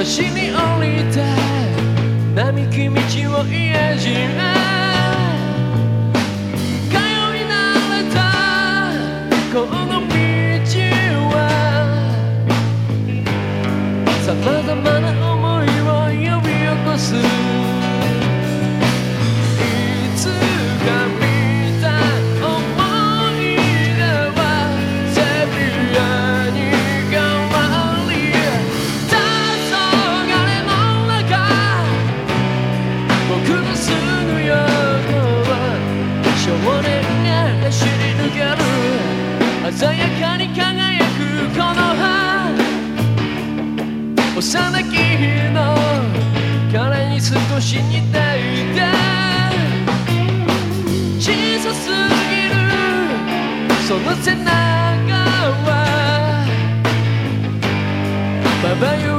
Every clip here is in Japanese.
星に降りた並木道を家路通い慣れたこの道はさまざまな思いを呼び起こす。鮮やかに輝くこの葉。幼き日の彼に少し似ていて小さすぎるその背中はまばゆ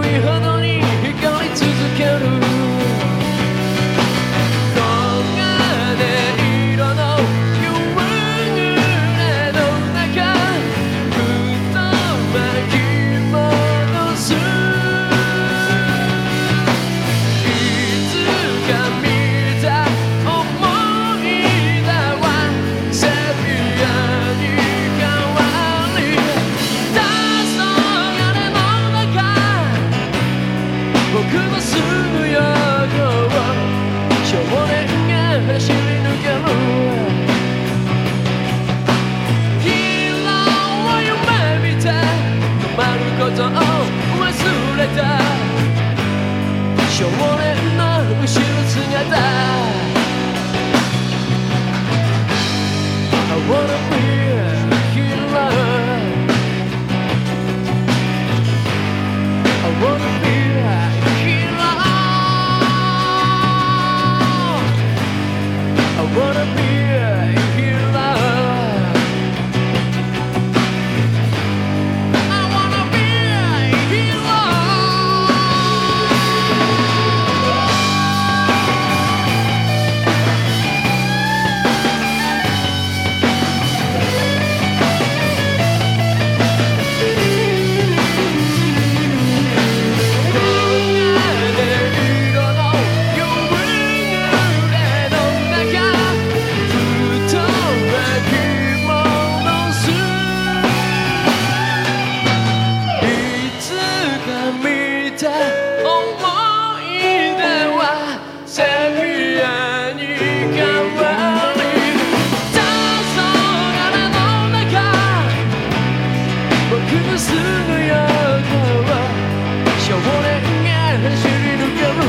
見た思い出はセミアに変わりた昏の中僕のすぐ横を少年が走り抜ける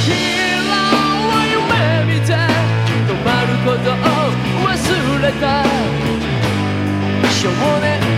ヒーローを夢見て止まることを忘れた少年